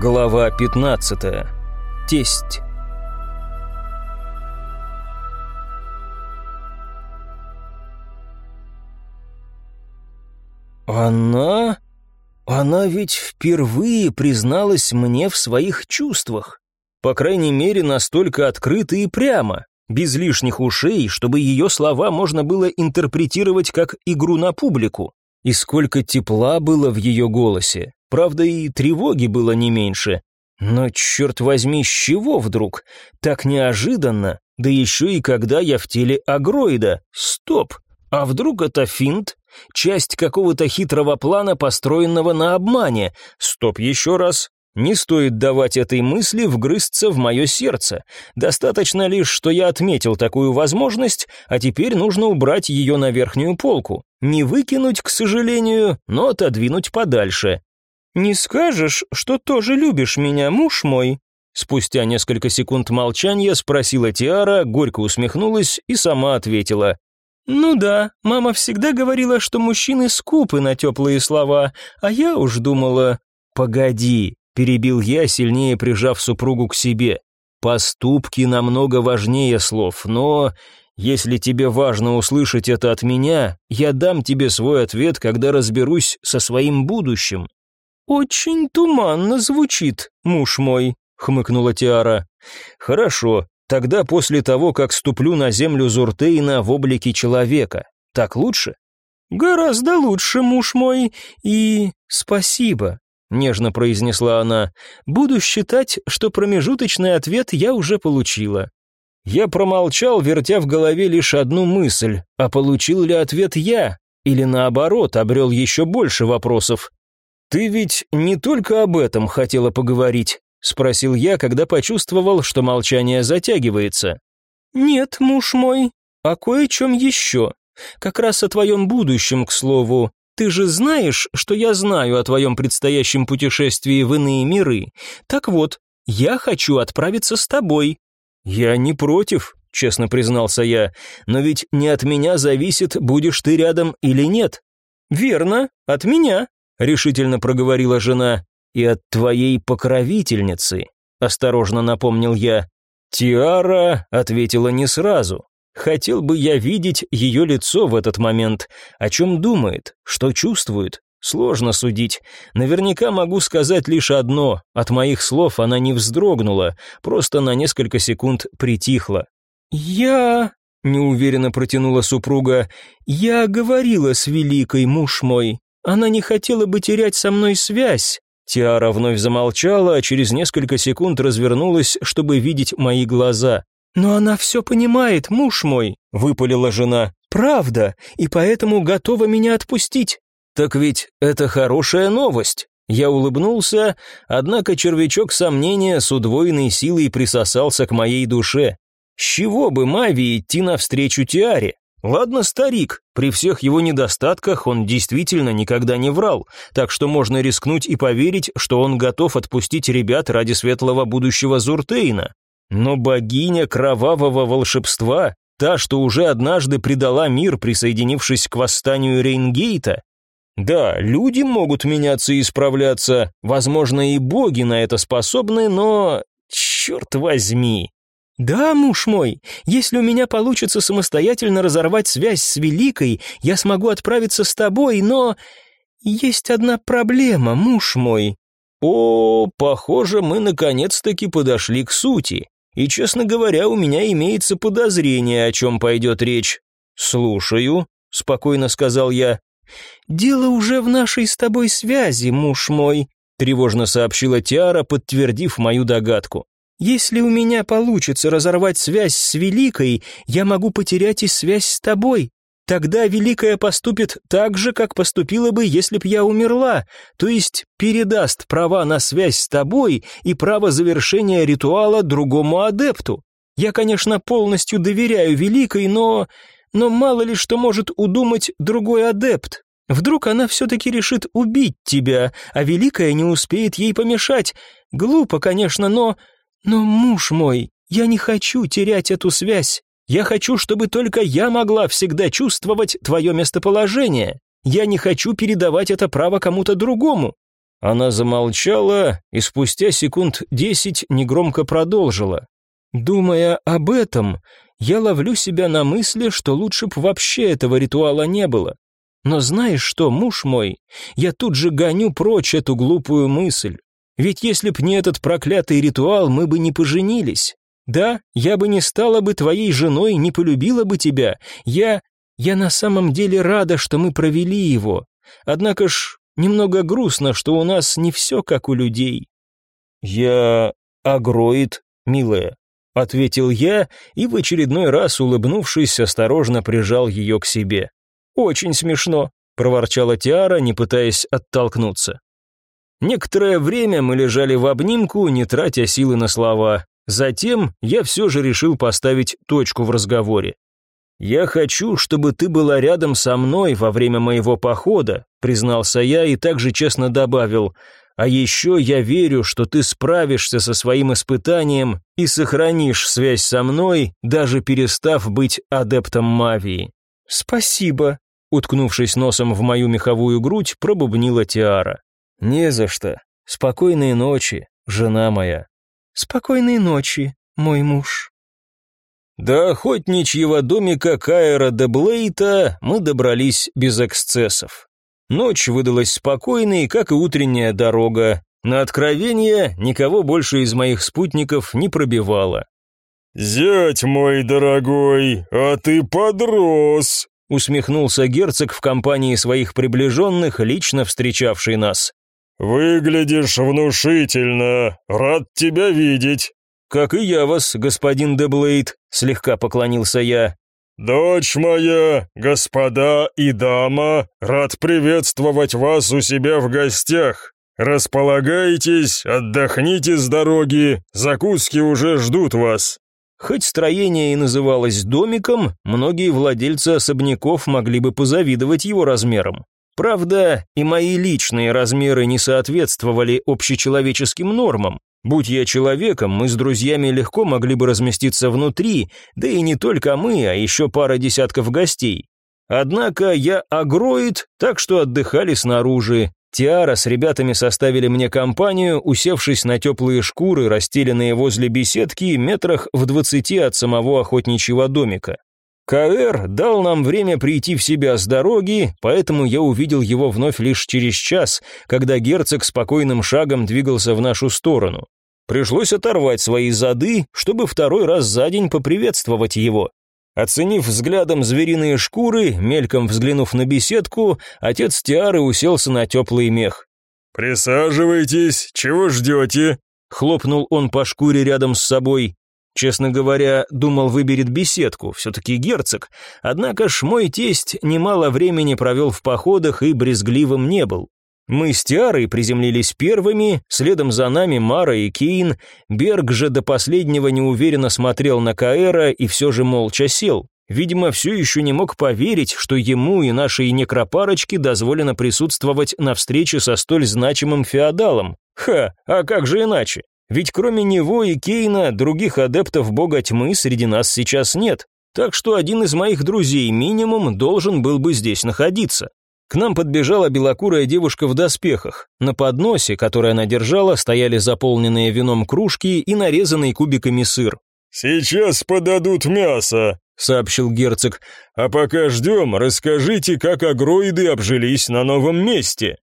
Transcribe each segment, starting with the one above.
Глава 15. Тесть. Она... Она ведь впервые призналась мне в своих чувствах. По крайней мере, настолько открыто и прямо, без лишних ушей, чтобы ее слова можно было интерпретировать как игру на публику. И сколько тепла было в ее голосе. Правда, и тревоги было не меньше. Но, черт возьми, с чего вдруг? Так неожиданно, да еще и когда я в теле агроида. Стоп! А вдруг это финт? Часть какого-то хитрого плана, построенного на обмане? Стоп еще раз. Не стоит давать этой мысли вгрызться в мое сердце. Достаточно лишь, что я отметил такую возможность, а теперь нужно убрать ее на верхнюю полку. Не выкинуть, к сожалению, но отодвинуть подальше. «Не скажешь, что тоже любишь меня, муж мой?» Спустя несколько секунд молчания спросила Тиара, горько усмехнулась и сама ответила. «Ну да, мама всегда говорила, что мужчины скупы на теплые слова, а я уж думала...» «Погоди», — перебил я, сильнее прижав супругу к себе. «Поступки намного важнее слов, но если тебе важно услышать это от меня, я дам тебе свой ответ, когда разберусь со своим будущим. «Очень туманно звучит, муж мой», — хмыкнула Тиара. «Хорошо, тогда после того, как ступлю на землю Зуртейна в облике человека. Так лучше?» «Гораздо лучше, муж мой, и спасибо», — нежно произнесла она. «Буду считать, что промежуточный ответ я уже получила». Я промолчал, вертя в голове лишь одну мысль, а получил ли ответ я, или наоборот, обрел еще больше вопросов. «Ты ведь не только об этом хотела поговорить?» — спросил я, когда почувствовал, что молчание затягивается. «Нет, муж мой, а кое-чем еще. Как раз о твоем будущем, к слову. Ты же знаешь, что я знаю о твоем предстоящем путешествии в иные миры. Так вот, я хочу отправиться с тобой». «Я не против», — честно признался я, «но ведь не от меня зависит, будешь ты рядом или нет». «Верно, от меня», решительно проговорила жена, и от твоей покровительницы, осторожно напомнил я. Тиара ответила не сразу. Хотел бы я видеть ее лицо в этот момент. О чем думает, что чувствует, сложно судить. Наверняка могу сказать лишь одно. От моих слов она не вздрогнула, просто на несколько секунд притихла. «Я...» — неуверенно протянула супруга. «Я говорила с великой, муж мой. Она не хотела бы терять со мной связь. Тиара вновь замолчала, а через несколько секунд развернулась, чтобы видеть мои глаза. «Но она все понимает, муж мой», — выпалила жена. «Правда, и поэтому готова меня отпустить». «Так ведь это хорошая новость». Я улыбнулся, однако червячок сомнения с удвоенной силой присосался к моей душе. С чего бы Мави идти навстречу Тиаре? Ладно, старик, при всех его недостатках он действительно никогда не врал, так что можно рискнуть и поверить, что он готов отпустить ребят ради светлого будущего Зуртейна. Но богиня кровавого волшебства, та, что уже однажды предала мир, присоединившись к восстанию Рейнгейта, да, люди могут меняться и исправляться, возможно, и боги на это способны, но... Черт возьми, «Да, муж мой, если у меня получится самостоятельно разорвать связь с Великой, я смогу отправиться с тобой, но... Есть одна проблема, муж мой». «О, похоже, мы наконец-таки подошли к сути. И, честно говоря, у меня имеется подозрение, о чем пойдет речь». «Слушаю», — спокойно сказал я. «Дело уже в нашей с тобой связи, муж мой», — тревожно сообщила Тиара, подтвердив мою догадку. Если у меня получится разорвать связь с Великой, я могу потерять и связь с тобой. Тогда Великая поступит так же, как поступила бы, если б я умерла, то есть передаст права на связь с тобой и право завершения ритуала другому адепту. Я, конечно, полностью доверяю Великой, но... Но мало ли что может удумать другой адепт. Вдруг она все-таки решит убить тебя, а Великая не успеет ей помешать. Глупо, конечно, но... «Но, муж мой, я не хочу терять эту связь. Я хочу, чтобы только я могла всегда чувствовать твое местоположение. Я не хочу передавать это право кому-то другому». Она замолчала и спустя секунд десять негромко продолжила. «Думая об этом, я ловлю себя на мысли, что лучше б вообще этого ритуала не было. Но знаешь что, муж мой, я тут же гоню прочь эту глупую мысль. Ведь если б не этот проклятый ритуал, мы бы не поженились. Да, я бы не стала бы твоей женой, не полюбила бы тебя. Я... я на самом деле рада, что мы провели его. Однако ж, немного грустно, что у нас не все как у людей. Я... агроид, милая, ответил я и в очередной раз, улыбнувшись, осторожно прижал ее к себе. Очень смешно, проворчала Тиара, не пытаясь оттолкнуться. Некоторое время мы лежали в обнимку, не тратя силы на слова. Затем я все же решил поставить точку в разговоре. «Я хочу, чтобы ты была рядом со мной во время моего похода», признался я и также честно добавил, «а еще я верю, что ты справишься со своим испытанием и сохранишь связь со мной, даже перестав быть адептом Мавии». «Спасибо», уткнувшись носом в мою меховую грудь, пробубнила Тиара. «Не за что. Спокойной ночи, жена моя». «Спокойной ночи, мой муж». До охотничьего домика Кайра де Блейта мы добрались без эксцессов. Ночь выдалась спокойной, как и утренняя дорога. На откровение никого больше из моих спутников не пробивало. «Зять мой дорогой, а ты подрос!» усмехнулся герцог в компании своих приближенных, лично встречавший нас. «Выглядишь внушительно, рад тебя видеть». «Как и я вас, господин Деблейд», — слегка поклонился я. «Дочь моя, господа и дама, рад приветствовать вас у себя в гостях. Располагайтесь, отдохните с дороги, закуски уже ждут вас». Хоть строение и называлось домиком, многие владельцы особняков могли бы позавидовать его размерам. Правда, и мои личные размеры не соответствовали общечеловеческим нормам. Будь я человеком, мы с друзьями легко могли бы разместиться внутри, да и не только мы, а еще пара десятков гостей. Однако я агроид, так что отдыхали снаружи. Тиара с ребятами составили мне компанию, усевшись на теплые шкуры, расстеленные возле беседки, метрах в двадцати от самого охотничьего домика. КР дал нам время прийти в себя с дороги, поэтому я увидел его вновь лишь через час, когда герцог спокойным шагом двигался в нашу сторону. Пришлось оторвать свои зады, чтобы второй раз за день поприветствовать его. Оценив взглядом звериные шкуры, мельком взглянув на беседку, отец Тиары уселся на теплый мех. «Присаживайтесь, чего ждете?» Хлопнул он по шкуре рядом с собой. Честно говоря, думал, выберет беседку, все-таки герцог. Однако ж мой тесть немало времени провел в походах и брезгливым не был. Мы с Тиарой приземлились первыми, следом за нами Мара и Кейн. Берг же до последнего неуверенно смотрел на Каэра и все же молча сел. Видимо, все еще не мог поверить, что ему и нашей некропарочке дозволено присутствовать на встрече со столь значимым феодалом. Ха, а как же иначе? Ведь кроме него и Кейна, других адептов бога тьмы среди нас сейчас нет. Так что один из моих друзей минимум должен был бы здесь находиться. К нам подбежала белокурая девушка в доспехах. На подносе, который она держала, стояли заполненные вином кружки и нарезанный кубиками сыр. «Сейчас подадут мясо», — сообщил герцог. «А пока ждем, расскажите, как агроиды обжились на новом месте».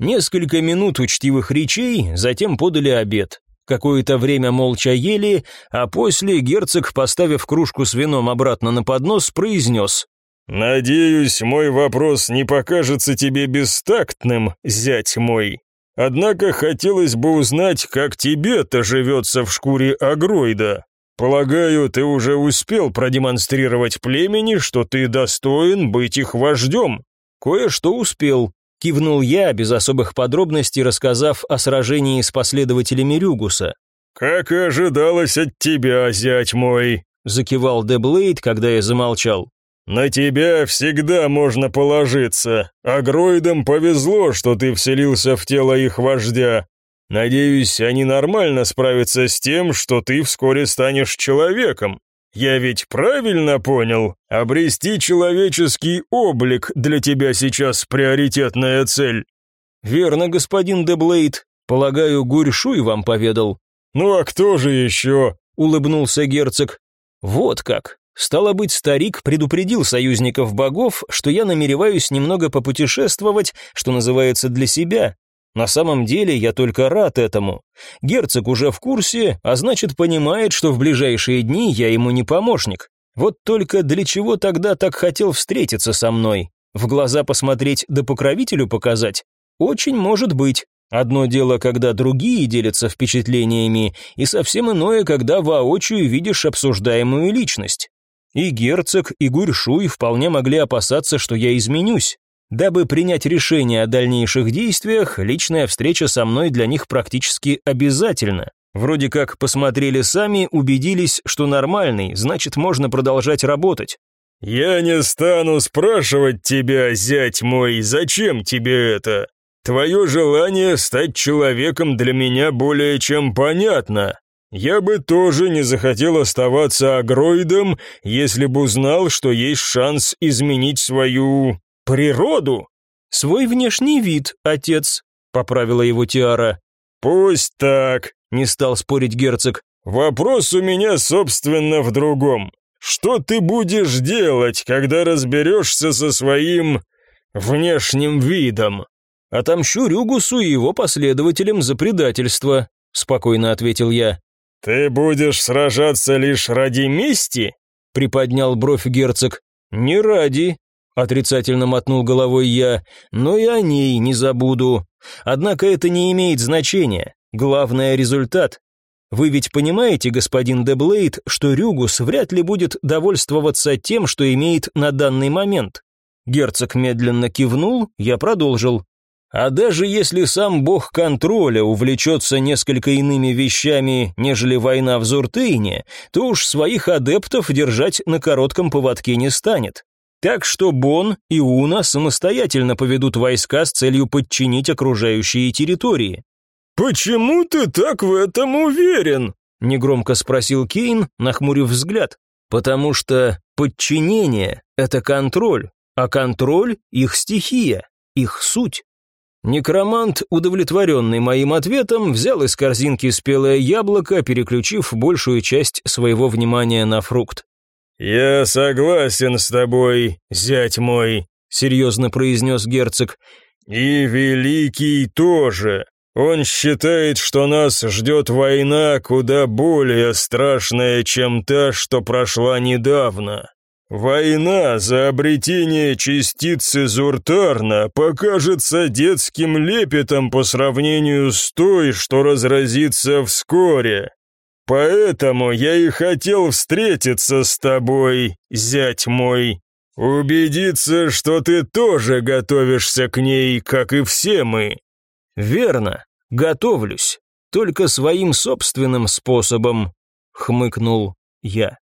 Несколько минут учтивых речей, затем подали обед. Какое-то время молча ели, а после герцог, поставив кружку с вином обратно на поднос, произнес «Надеюсь, мой вопрос не покажется тебе бестактным, зять мой. Однако хотелось бы узнать, как тебе-то живется в шкуре агроида. Полагаю, ты уже успел продемонстрировать племени, что ты достоин быть их вождем». «Кое-что успел», Кивнул я, без особых подробностей рассказав о сражении с последователями Рюгуса. «Как и ожидалось от тебя, зять мой», — закивал Деблейд, когда я замолчал. «На тебя всегда можно положиться. Агроидам повезло, что ты вселился в тело их вождя. Надеюсь, они нормально справятся с тем, что ты вскоре станешь человеком. Я ведь правильно понял? Обрести человеческий облик для тебя сейчас приоритетная цель. Верно, господин Деблейд. Полагаю, Гурьшуй вам поведал. Ну а кто же еще? Улыбнулся герцог. Вот как. Стало быть, старик предупредил союзников богов, что я намереваюсь немного попутешествовать, что называется, для себя. На самом деле я только рад этому. Герцог уже в курсе, а значит понимает, что в ближайшие дни я ему не помощник. Вот только для чего тогда так хотел встретиться со мной? В глаза посмотреть да покровителю показать? Очень может быть. Одно дело, когда другие делятся впечатлениями, и совсем иное, когда воочию видишь обсуждаемую личность. И герцог, и Гурьшуй вполне могли опасаться, что я изменюсь. Дабы принять решение о дальнейших действиях, личная встреча со мной для них практически обязательна. Вроде как посмотрели сами, убедились, что нормальный, значит, можно продолжать работать. «Я не стану спрашивать тебя, зять мой, зачем тебе это? Твое желание стать человеком для меня более чем понятно. Я бы тоже не захотел оставаться агроидом, если бы узнал, что есть шанс изменить свою... природу». «Свой внешний вид, отец», — поправила его Тиара. «Пусть так», не стал спорить герцог. Вопрос у меня, собственно, в другом. Что ты будешь делать, когда разберешься со своим внешним видом? Отомщу Рюгусу и его последователям за предательство, спокойно ответил я. Ты будешь сражаться лишь ради мести? приподнял бровь герцог. Не ради, отрицательно мотнул головой я, но и о ней не забуду. Однако это не имеет значения. Главное – результат. Вы ведь понимаете, господин Деблейд, что Рюгус вряд ли будет довольствоваться тем, что имеет на данный момент. Герцог медленно кивнул, я продолжил. А даже если сам бог контроля увлечется несколько иными вещами, нежели война в Зуртейне, то уж своих адептов держать на коротком поводке не станет. Так что Бон и Уна самостоятельно поведут войска с целью подчинить окружающие территории. «Почему ты так в этом уверен?» — негромко спросил Кейн, нахмурив взгляд. «Потому что подчинение — это контроль, а контроль — их стихия, их суть». Некромант, удовлетворенный моим ответом, взял из корзинки спелое яблоко, переключив большую часть своего внимания на фрукт. «Я согласен с тобой, зять мой», — серьезно произнес герцог. «И Великий тоже. Он считает, что нас ждет война куда более страшная, чем та, что прошла недавно. Война за обретение частицы Зуртарна покажется детским лепетом по сравнению с той, что разразится вскоре. Поэтому я и хотел встретиться с тобой, зять мой, убедиться, что ты тоже готовишься к ней, как и все мы. Верно. Готовлюсь, только своим собственным способом, хмыкнул я.